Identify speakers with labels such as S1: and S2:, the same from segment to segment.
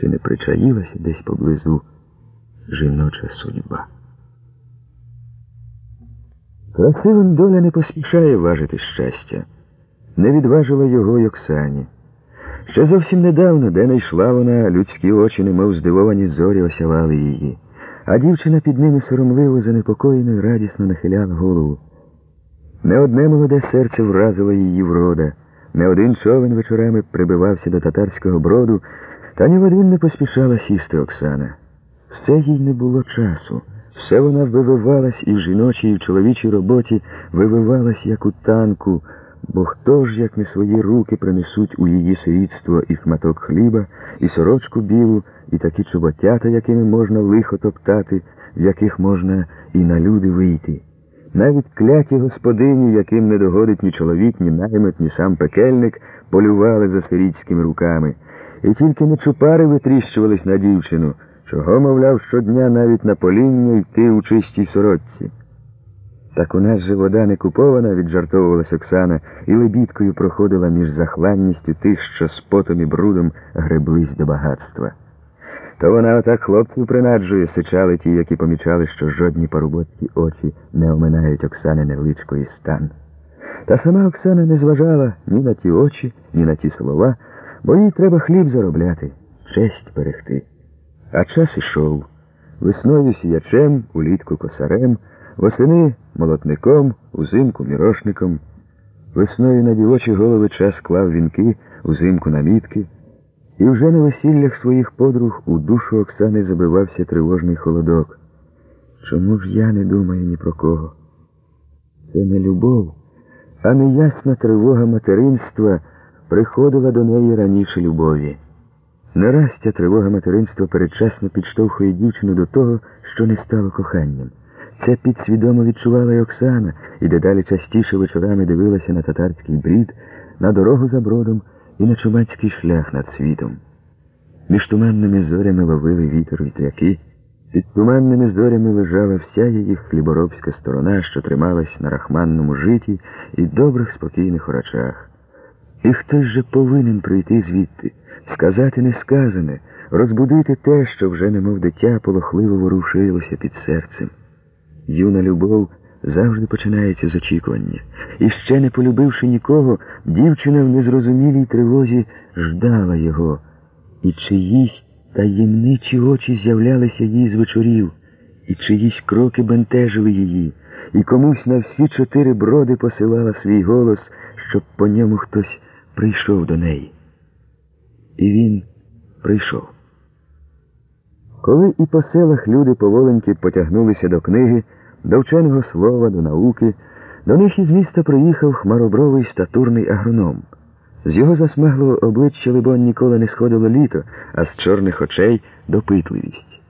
S1: чи не причаїлася десь поблизу жіноча судьба. Красивим доля не поспішає важити щастя, не відважила його й Оксані. Ще зовсім недавно, де не йшла вона, людські очі, немов здивовані зорі, осявали її, а дівчина під ними соромливо, занепокоєно й радісно нахиляла голову. Не одне молоде серце вразило її врода, не один човен вечорами прибивався до татарського броду, та ні в не поспішала сісти Оксана. Все їй не було часу. Все вона вививалась і в жіночій, і в чоловічій роботі вививалась, як у танку, бо хто ж, як не свої руки, принесуть у її сирітство і шматок хліба, і сорочку білу, і такі чоботята, якими можна лихо топтати, в яких можна і на люди вийти. Навіть кляті господині, яким не догодить ні чоловік, ні наймит, ні сам пекельник, полювали за сирітськими руками. І тільки не чупари витріщувались на дівчину, чого, мовляв, щодня навіть на поління йти у чистій сорочці. Так у нас же вода не купована, віджартовувалась Оксана, і лебідкою проходила між захланністю тих, що з потом і брудом греблись до багатства. То вона отак хлопців принаджує, сичали ті, які помічали, що жодні парубоцькі очі не оминають Оксани невеличкої стан. Та сама Оксана не зважала ні на ті очі, ні на ті слова, бо їй треба хліб заробляти, честь берегти. А час ішов. Весною сіячем, улітку косарем, восени молотником, узимку мірошником. Весною на дівочі голови час клав вінки, узимку намітки. І вже на весіллях своїх подруг у душу Оксани забивався тривожний холодок. Чому ж я не думаю ні про кого? Це не любов, а неясна тривога материнства приходила до неї раніше любові. Нарастя тривога материнства передчасно підштовхує дівчину до того, що не стало коханням. Це підсвідомо відчувала й Оксана, і дедалі частіше вечорами дивилася на татарський брід, на дорогу за бродом і на чумацький шлях над світом. Між туманними зорями ловили вітер вітряки, під туманними зорями лежала вся її хліборобська сторона, що трималась на рахманному житі і добрих спокійних урачах. І хтось же повинен прийти звідти, сказати несказане, розбудити те, що вже немов дитя полохливо ворушилося під серцем. Юна любов завжди починається з очікування. І ще не полюбивши нікого, дівчина в незрозумілій тривозі ждала його, і чиїсь таємничі очі з'являлися їй з вечорів, і чиїсь кроки бентежили її, і комусь на всі чотири броди посилала свій голос, щоб по ньому хтось прийшов до неї. І він прийшов. Коли і по селах люди поволеньки потягнулися до книги, до вченого слова, до науки, до них із міста приїхав хмаробровий статурний агроном. З його засмаглого обличчя, либонь, ніколи не сходило літо, а з чорних очей допитливість.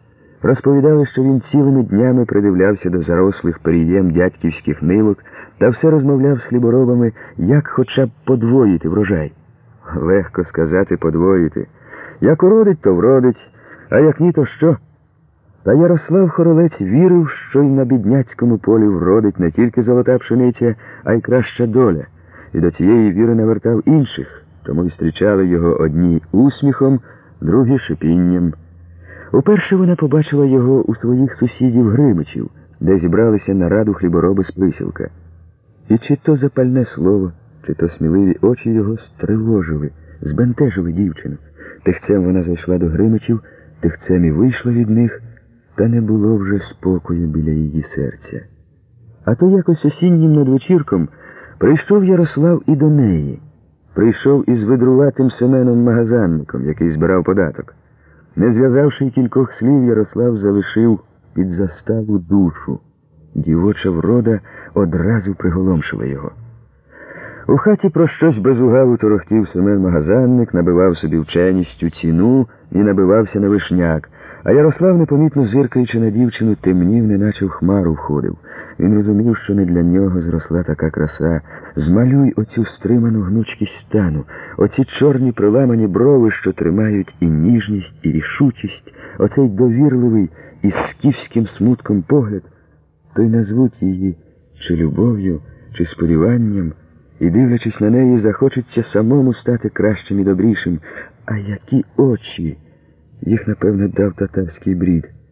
S1: Розповідали, що він цілими днями придивлявся до зарослих перієм дядьківських нивок та все розмовляв з хліборобами, як хоча б подвоїти врожай. Легко сказати подвоїти. Як уродить, то вродить, а як ні, то що? Та Ярослав Хоролець вірив, що й на бідняцькому полі вродить не тільки золота пшениця, а й краща доля, і до цієї віри навертав інших, тому й зустрічали його одні усміхом, другі шипінням. Уперше вона побачила його у своїх сусідів Гримичів, де зібралися на раду хлібороби з присілка. І чи то запальне слово, чи то сміливі очі його стривожили, збентежили дівчину. Тихцем вона зайшла до Гримичів, тихцем і вийшла від них, та не було вже спокою біля її серця. А то якось осіннім надвечірком прийшов Ярослав і до неї. Прийшов із видруватим Семеном магазанником, який збирав податок. Не зв'язавши кількох слів, Ярослав залишив під заставу душу. Дівоча врода одразу приголомшила його. У хаті про щось без угаву торохтів Семен магазанник, набивав собі вченістю ціну і набивався на вишняк. А Ярослав, непомітно зиркаючи на дівчину, темнів, неначе в хмару входив. Він розумів, що не для нього зросла така краса. Змалюй оцю стриману гнучкість стану, оці чорні приламані брови, що тримають і ніжність, і рішучість, оцей довірливий і скіфським смутком погляд, то й назвуть її чи любов'ю, чи сподіванням, і, дивлячись на неї, захочеться самому стати кращим і добрішим. А які очі! Їх, напевно, дав татарський брід.